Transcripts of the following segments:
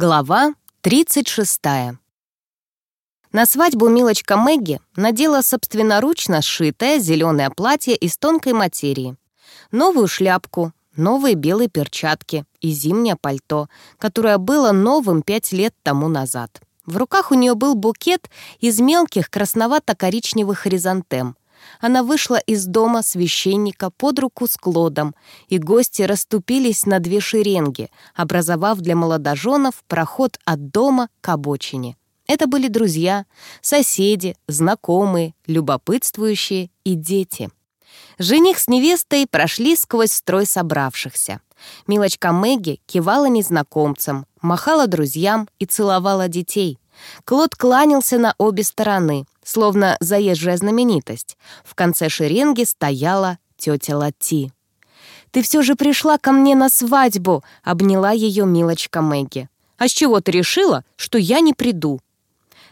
Глава 36. На свадьбу Милочка Мэгги надела собственноручно сшитое зеленое платье из тонкой материи, новую шляпку, новые белые перчатки и зимнее пальто, которое было новым пять лет тому назад. В руках у нее был букет из мелких красновато-коричневых хризантем, она вышла из дома священника под руку с Клодом, и гости расступились на две шеренги, образовав для молодоженов проход от дома к обочине. Это были друзья, соседи, знакомые, любопытствующие и дети. Жених с невестой прошли сквозь строй собравшихся. Милочка Мэгги кивала незнакомцам, махала друзьям и целовала детей. Клод кланялся на обе стороны, словно заезжая знаменитость. В конце шеренги стояла тетя Лати. «Ты все же пришла ко мне на свадьбу!» — обняла ее милочка Мэгги. «А с чего ты решила, что я не приду?»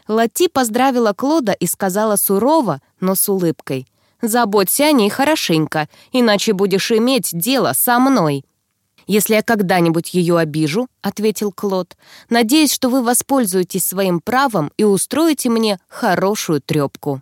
Лати поздравила Клода и сказала сурово, но с улыбкой. «Заботься о ней хорошенько, иначе будешь иметь дело со мной». «Если я когда-нибудь ее обижу», — ответил Клод, «надеюсь, что вы воспользуетесь своим правом и устроите мне хорошую трепку».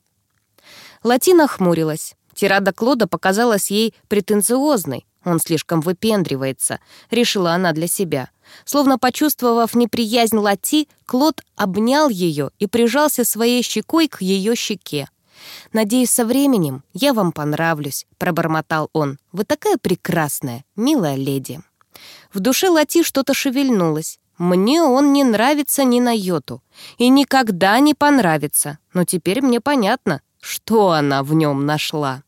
Латина хмурилась. Тирада Клода показалась ей претенциозной. Он слишком выпендривается, решила она для себя. Словно почувствовав неприязнь Лати, Клод обнял ее и прижался своей щекой к ее щеке. «Надеюсь, со временем я вам понравлюсь», — пробормотал он. «Вы такая прекрасная, милая леди». В душе Лати что-то шевельнулось. Мне он не нравится ни на йоту. И никогда не понравится. Но теперь мне понятно, что она в нем нашла.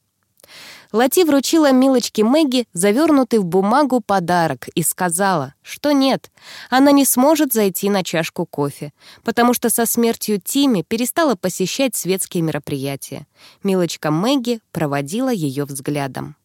Лати вручила милочке Мэгги завернутый в бумагу подарок и сказала, что нет, она не сможет зайти на чашку кофе, потому что со смертью Тими перестала посещать светские мероприятия. Милочка Мэгги проводила ее взглядом.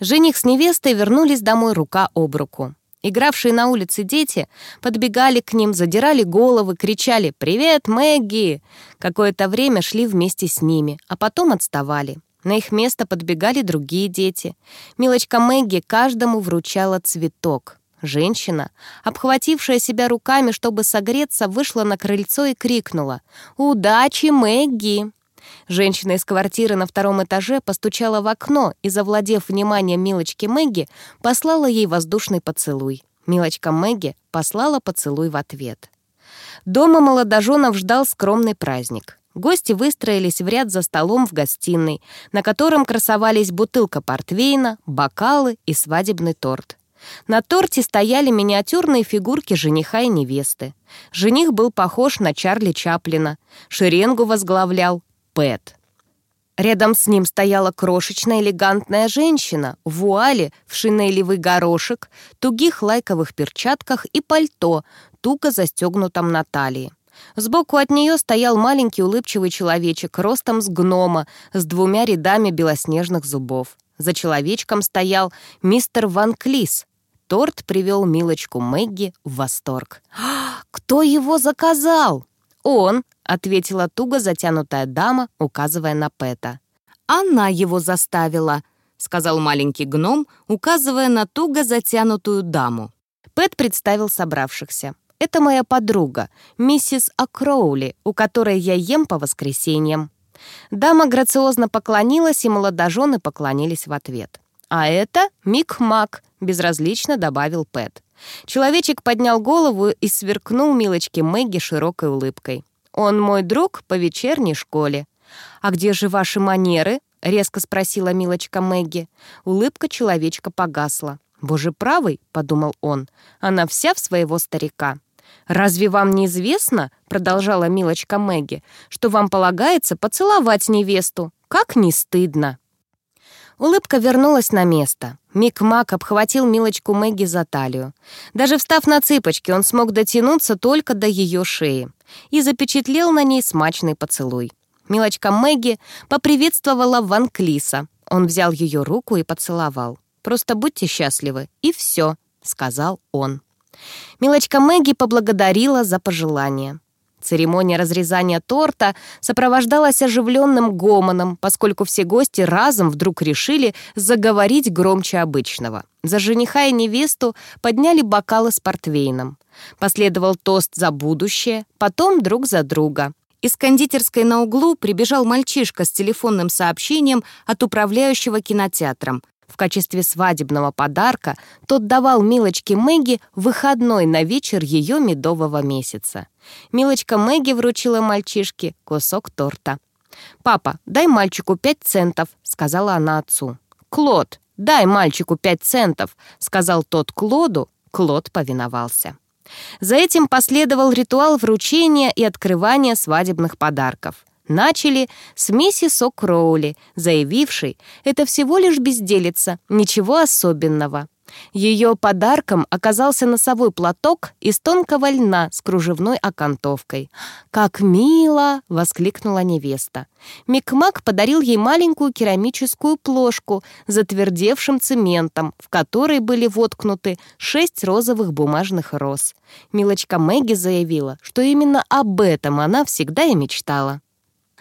Жених с невестой вернулись домой рука об руку. Игравшие на улице дети подбегали к ним, задирали головы, кричали «Привет, Мэгги!». Какое-то время шли вместе с ними, а потом отставали. На их место подбегали другие дети. Милочка Мэгги каждому вручала цветок. Женщина, обхватившая себя руками, чтобы согреться, вышла на крыльцо и крикнула «Удачи, Мэгги!». Женщина из квартиры на втором этаже постучала в окно и, завладев вниманием Милочки Мэгги, послала ей воздушный поцелуй. Милочка Мэгги послала поцелуй в ответ. Дома молодоженов ждал скромный праздник. Гости выстроились в ряд за столом в гостиной, на котором красовались бутылка портвейна, бокалы и свадебный торт. На торте стояли миниатюрные фигурки жениха и невесты. Жених был похож на Чарли Чаплина. Шеренгу возглавлял Пэт. Рядом с ним стояла крошечная элегантная женщина в вуале, в шинелевый горошек, тугих лайковых перчатках и пальто, туго застегнутом на талии. Сбоку от нее стоял маленький улыбчивый человечек, ростом с гнома, с двумя рядами белоснежных зубов. За человечком стоял мистер Ван Клис. Торт привел милочку Мэгги в восторг. «Кто его заказал?» «Он», — ответила туго затянутая дама, указывая на Пэта. «Она его заставила», — сказал маленький гном, указывая на туго затянутую даму. Пэт представил собравшихся. «Это моя подруга, миссис Акроули, у которой я ем по воскресеньям». Дама грациозно поклонилась, и молодожены поклонились в ответ. «А это Мик Мак», — безразлично добавил Пэт. Человечек поднял голову и сверкнул милочке Мэгги широкой улыбкой. «Он мой друг по вечерней школе». «А где же ваши манеры?» — резко спросила милочка Мэгги. Улыбка человечка погасла. «Боже правый», — подумал он, — «она вся в своего старика». «Разве вам не известно, — продолжала милочка Мэгги, — что вам полагается поцеловать невесту? Как не стыдно!» Улыбка вернулась на место. Мик Мак обхватил милочку Мэгги за талию. Даже встав на цыпочки, он смог дотянуться только до ее шеи и запечатлел на ней смачный поцелуй. Милочка Мэгги поприветствовала Ван Клиса. Он взял ее руку и поцеловал. «Просто будьте счастливы, и все», — сказал он. Милочка Мэгги поблагодарила за пожелание. Церемония разрезания торта сопровождалась оживленным гомоном, поскольку все гости разом вдруг решили заговорить громче обычного. За жениха и невесту подняли бокалы с портвейном. Последовал тост за будущее, потом друг за друга. Из кондитерской на углу прибежал мальчишка с телефонным сообщением от управляющего кинотеатром. В качестве свадебного подарка тот давал Милочке Мэгги выходной на вечер ее медового месяца. Милочка Мэгги вручила мальчишке кусок торта. «Папа, дай мальчику пять центов», — сказала она отцу. «Клод, дай мальчику пять центов», — сказал тот Клоду. Клод повиновался. За этим последовал ритуал вручения и открывания свадебных подарков. Начали с миссис О'Кроули, заявившей, это всего лишь безделица, ничего особенного. Ее подарком оказался носовой платок из тонкого льна с кружевной окантовкой. «Как мило!» — воскликнула невеста. Микмак подарил ей маленькую керамическую плошку с затвердевшим цементом, в которой были воткнуты шесть розовых бумажных роз. Милочка Мэгги заявила, что именно об этом она всегда и мечтала.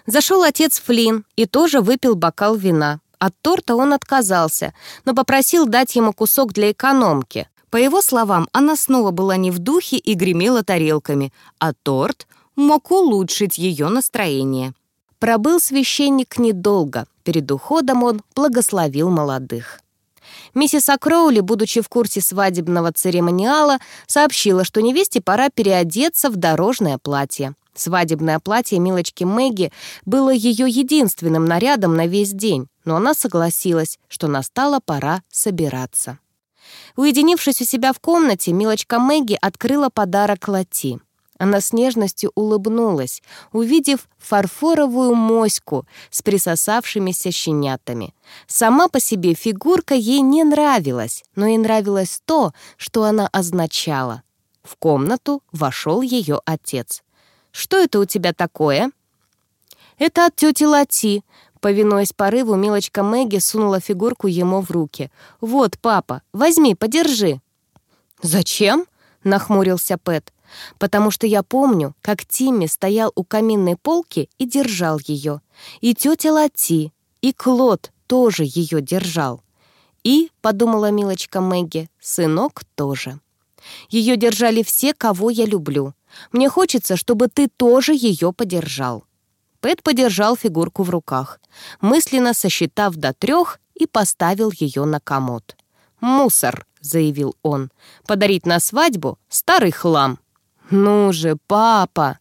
Зашел отец Флинн и тоже выпил бокал вина. От торта он отказался, но попросил дать ему кусок для экономки. По его словам, она снова была не в духе и гремела тарелками, а торт мог улучшить ее настроение. Пробыл священник недолго. Перед уходом он благословил молодых. Миссис Акроули, будучи в курсе свадебного церемониала, сообщила, что невесте пора переодеться в дорожное платье. Свадебное платье Милочки Мэгги было ее единственным нарядом на весь день, но она согласилась, что настала пора собираться. Уединившись у себя в комнате, Милочка Мэгги открыла подарок Лати. Она с нежностью улыбнулась, увидев фарфоровую моську с присосавшимися щенятами. Сама по себе фигурка ей не нравилась, но ей нравилось то, что она означала. В комнату вошел ее отец. Что это у тебя такое?» «Это от тети Лати», — повинуясь порыву, милочка Мэгги сунула фигурку ему в руки. «Вот, папа, возьми, подержи». «Зачем?» — нахмурился Пэт. «Потому что я помню, как Тимми стоял у каминной полки и держал ее. И тетя Лати, и Клод тоже ее держал. И, — подумала милочка Мэгги, — сынок тоже. Ее держали все, кого я люблю. Мне хочется, чтобы ты тоже ее подержал». Пэт подержал фигурку в руках, мысленно сосчитав до трех и поставил ее на комод. «Мусор», — заявил он, — «подарить на свадьбу старый хлам». «Ну же, папа,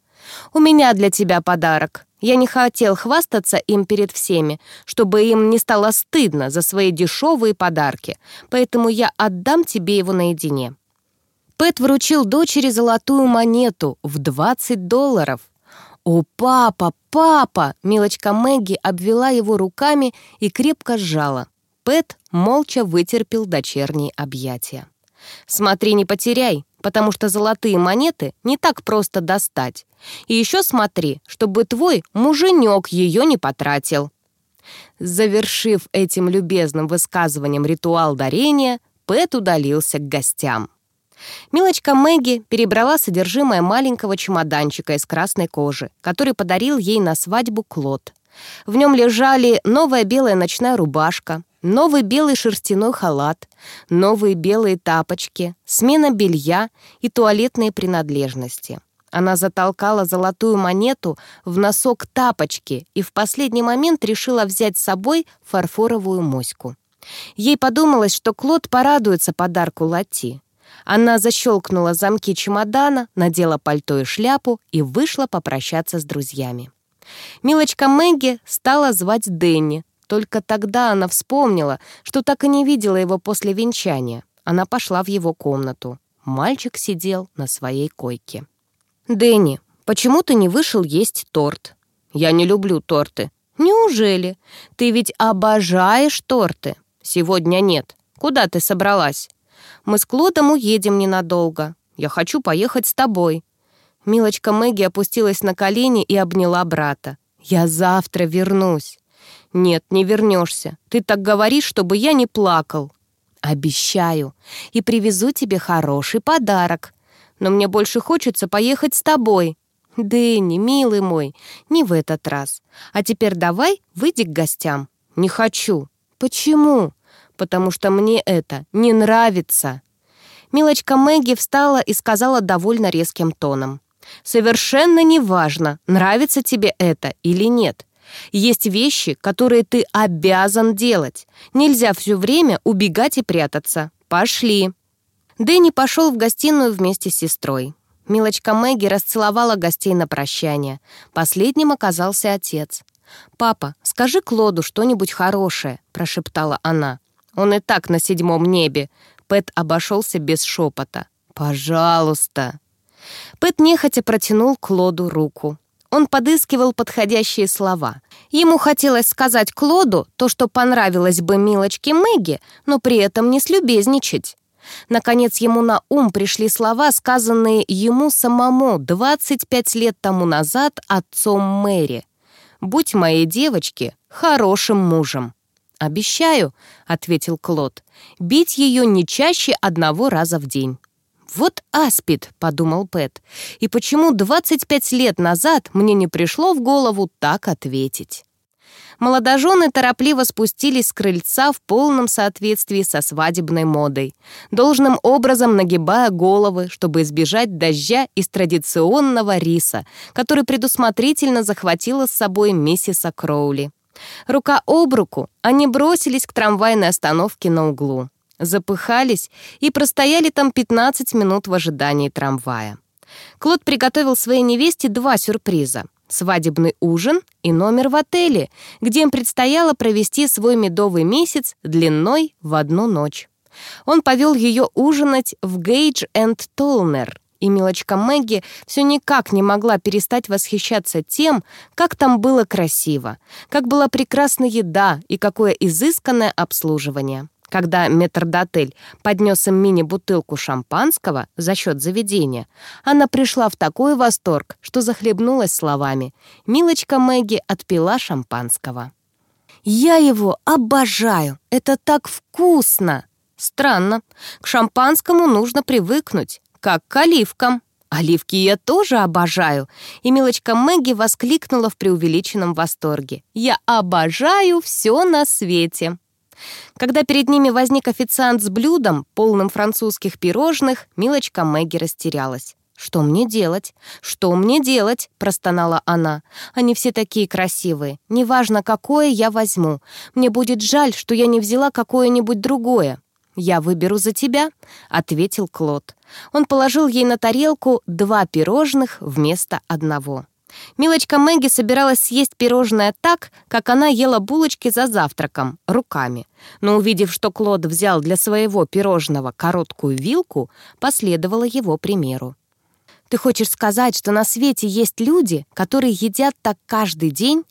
у меня для тебя подарок. Я не хотел хвастаться им перед всеми, чтобы им не стало стыдно за свои дешевые подарки, поэтому я отдам тебе его наедине. Пэт вручил дочери золотую монету в 20 долларов. «О, папа, папа!» Милочка Мэгги обвела его руками и крепко сжала. Пэт молча вытерпел дочерние объятия. «Смотри, не потеряй, потому что золотые монеты не так просто достать. И еще смотри, чтобы твой муженек ее не потратил». Завершив этим любезным высказыванием ритуал дарения, Пэт удалился к гостям. Милочка Мэгги перебрала содержимое маленького чемоданчика из красной кожи, который подарил ей на свадьбу Клод. В нем лежали новая белая ночная рубашка, новый белый шерстяной халат, новые белые тапочки, смена белья и туалетные принадлежности. Она затолкала золотую монету в носок тапочки и в последний момент решила взять с собой фарфоровую моську. Ей подумалось, что Клод порадуется подарку Лати. Она защелкнула замки чемодана, надела пальто и шляпу и вышла попрощаться с друзьями. Милочка Мэгги стала звать Дэнни. Только тогда она вспомнила, что так и не видела его после венчания. Она пошла в его комнату. Мальчик сидел на своей койке. «Дэнни, почему ты не вышел есть торт?» «Я не люблю торты». «Неужели? Ты ведь обожаешь торты?» «Сегодня нет. Куда ты собралась?» Мы с Клодом уедем ненадолго. Я хочу поехать с тобой». Милочка Мэгги опустилась на колени и обняла брата. «Я завтра вернусь». «Нет, не вернешься. Ты так говоришь, чтобы я не плакал». «Обещаю. И привезу тебе хороший подарок. Но мне больше хочется поехать с тобой». «Дэнни, милый мой, не в этот раз. А теперь давай выйди к гостям». «Не хочу». «Почему?» Потому что мне это не нравится». Милочка Мэгги встала и сказала довольно резким тоном. «Совершенно неважно, нравится тебе это или нет. Есть вещи, которые ты обязан делать. Нельзя все время убегать и прятаться. Пошли!» Дэнни пошел в гостиную вместе с сестрой. Милочка Мэгги расцеловала гостей на прощание. Последним оказался отец. «Папа, скажи Клоду что-нибудь хорошее», — прошептала она. «Он и так на седьмом небе». Пэт обошелся без шепота. «Пожалуйста». Пэт нехотя протянул Клоду руку. Он подыскивал подходящие слова. Ему хотелось сказать Клоду то, что понравилось бы милочке Мэгги, но при этом не слюбезничать. Наконец ему на ум пришли слова, сказанные ему самому 25 лет тому назад отцом Мэри. «Будь моей девочке хорошим мужем». «Обещаю», — ответил Клод, — «бить ее не чаще одного раза в день». «Вот аспид», — подумал Пэт, «и почему 25 лет назад мне не пришло в голову так ответить?» молодожены торопливо спустились с крыльца в полном соответствии со свадебной модой, должным образом нагибая головы, чтобы избежать дождя из традиционного риса, который предусмотрительно захватила с собой миссиса Кроули. Рука об руку они бросились к трамвайной остановке на углу. Запыхались и простояли там 15 минут в ожидании трамвая. Клод приготовил своей невесте два сюрприза свадебный ужин и номер в отеле, где им предстояло провести свой медовый месяц длиной в одну ночь. Он повел ее ужинать в Гейдж энд Толнер, и милочка Мэгги все никак не могла перестать восхищаться тем, как там было красиво, как была прекрасна еда и какое изысканное обслуживание. Когда метрдотель поднес им мини-бутылку шампанского за счет заведения, она пришла в такой восторг, что захлебнулась словами. Милочка Мэгги отпила шампанского. «Я его обожаю! Это так вкусно!» «Странно. К шампанскому нужно привыкнуть, как к оливкам». «Оливки я тоже обожаю!» И милочка Мэгги воскликнула в преувеличенном восторге. «Я обожаю все на свете!» Когда перед ними возник официант с блюдом, полным французских пирожных, милочка Мэгги растерялась. «Что мне делать? Что мне делать?» — простонала она. «Они все такие красивые. Неважно, какое я возьму. Мне будет жаль, что я не взяла какое-нибудь другое». «Я выберу за тебя», — ответил Клод. Он положил ей на тарелку два пирожных вместо одного. Милочка Мэгги собиралась съесть пирожное так, как она ела булочки за завтраком, руками. Но увидев, что Клод взял для своего пирожного короткую вилку, последовала его примеру. «Ты хочешь сказать, что на свете есть люди, которые едят так каждый день?»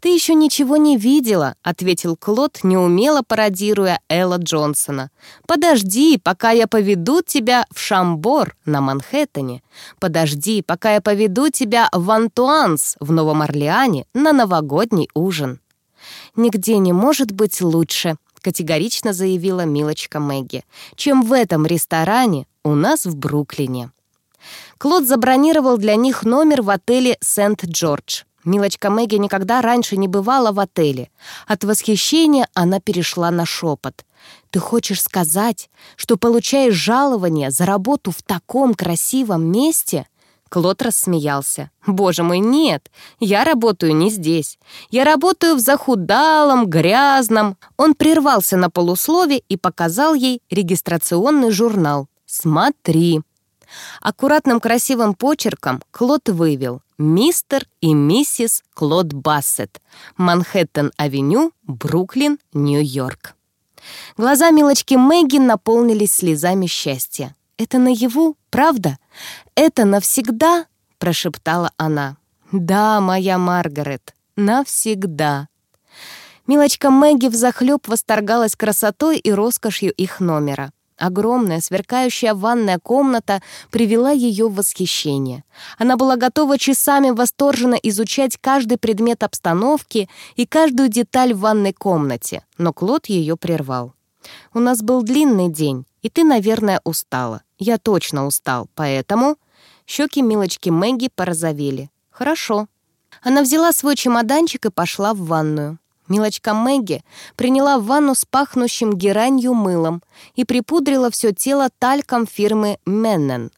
«Ты еще ничего не видела», — ответил Клод, неумело пародируя Элла Джонсона. «Подожди, пока я поведу тебя в Шамбор на Манхэттене. Подожди, пока я поведу тебя в Антуанс в Новом Орлеане на новогодний ужин». «Нигде не может быть лучше», — категорично заявила милочка Мэгги, «чем в этом ресторане у нас в Бруклине». Клод забронировал для них номер в отеле «Сент-Джордж». Милочка Мэгги никогда раньше не бывала в отеле. От восхищения она перешла на шепот. «Ты хочешь сказать, что получаешь жалование за работу в таком красивом месте?» Клод рассмеялся. «Боже мой, нет! Я работаю не здесь. Я работаю в захудалом, грязном...» Он прервался на полуслове и показал ей регистрационный журнал. «Смотри!» Аккуратным красивым почерком Клод вывел «Мистер и миссис Клод Бассет, Манхэттен-авеню, Бруклин, Нью-Йорк». Глаза милочки Мэгги наполнились слезами счастья. «Это наяву, правда? Это навсегда?» — прошептала она. «Да, моя Маргарет, навсегда». Милочка Мэгги взахлёб восторгалась красотой и роскошью их номера. Огромная, сверкающая ванная комната привела ее в восхищение. Она была готова часами восторженно изучать каждый предмет обстановки и каждую деталь в ванной комнате, но Клод ее прервал. «У нас был длинный день, и ты, наверное, устала. Я точно устал, поэтому...» Щеки милочки Мэгги порозовели. «Хорошо». Она взяла свой чемоданчик и пошла в ванную. Милочка Мэгги приняла ванну с пахнущим геранью мылом и припудрила все тело тальком фирмы «Меннен».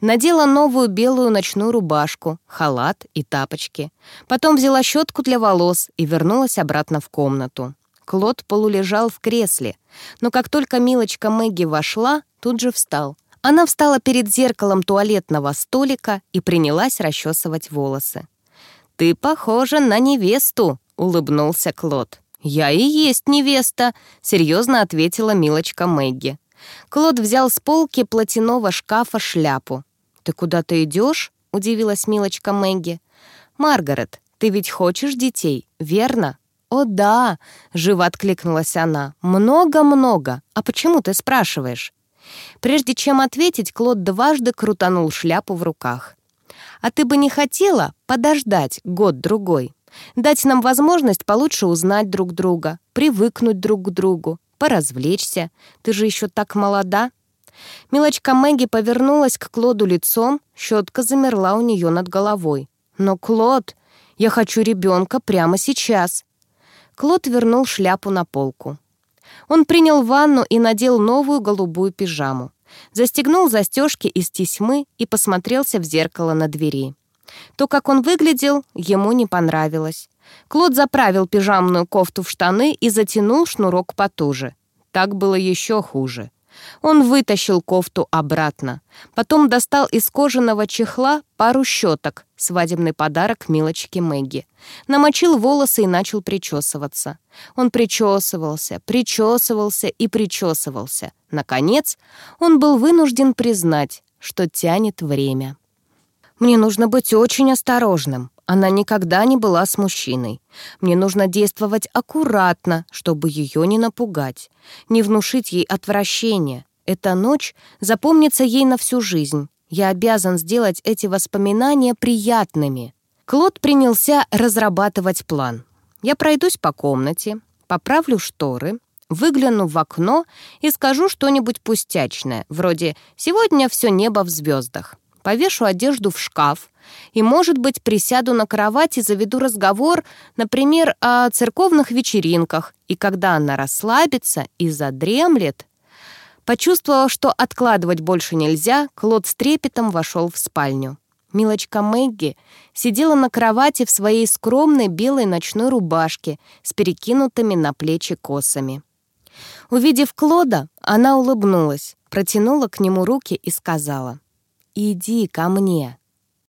Надела новую белую ночную рубашку, халат и тапочки. Потом взяла щетку для волос и вернулась обратно в комнату. Клод полулежал в кресле, но как только милочка Мэгги вошла, тут же встал. Она встала перед зеркалом туалетного столика и принялась расчесывать волосы. «Ты похожа на невесту», — улыбнулся Клод. «Я и есть невеста», — серьезно ответила милочка Мэгги. Клод взял с полки платяного шкафа шляпу. «Ты куда-то идешь?» — удивилась милочка Мэгги. «Маргарет, ты ведь хочешь детей, верно?» «О, да!» — живо откликнулась она. «Много-много. А почему ты спрашиваешь?» Прежде чем ответить, Клод дважды крутанул шляпу в руках. А ты бы не хотела подождать год-другой? Дать нам возможность получше узнать друг друга, привыкнуть друг к другу, поразвлечься. Ты же еще так молода». Милочка Мэгги повернулась к Клоду лицом, щетка замерла у нее над головой. «Но, Клод, я хочу ребенка прямо сейчас». Клод вернул шляпу на полку. Он принял ванну и надел новую голубую пижаму застегнул застежки из тесьмы и посмотрелся в зеркало на двери. То, как он выглядел, ему не понравилось. Клод заправил пижамную кофту в штаны и затянул шнурок потуже. Так было еще хуже. Он вытащил кофту обратно. Потом достал из кожаного чехла пару щеток, свадебный подарок милочке Мэгги. Намочил волосы и начал причесываться. Он причесывался, причесывался и причесывался. Наконец, он был вынужден признать, что тянет время. «Мне нужно быть очень осторожным. Она никогда не была с мужчиной. Мне нужно действовать аккуратно, чтобы ее не напугать, не внушить ей отвращение. Эта ночь запомнится ей на всю жизнь. Я обязан сделать эти воспоминания приятными. Клод принялся разрабатывать план. Я пройдусь по комнате, поправлю шторы, выгляну в окно и скажу что-нибудь пустячное, вроде «Сегодня все небо в звездах». Повешу одежду в шкаф и, может быть, присяду на кровать и заведу разговор, например, о церковных вечеринках, и когда она расслабится и задремлет, Почувствовав, что откладывать больше нельзя, Клод с трепетом вошел в спальню. Милочка Мэгги сидела на кровати в своей скромной белой ночной рубашке с перекинутыми на плечи косами. Увидев Клода, она улыбнулась, протянула к нему руки и сказала, «Иди ко мне».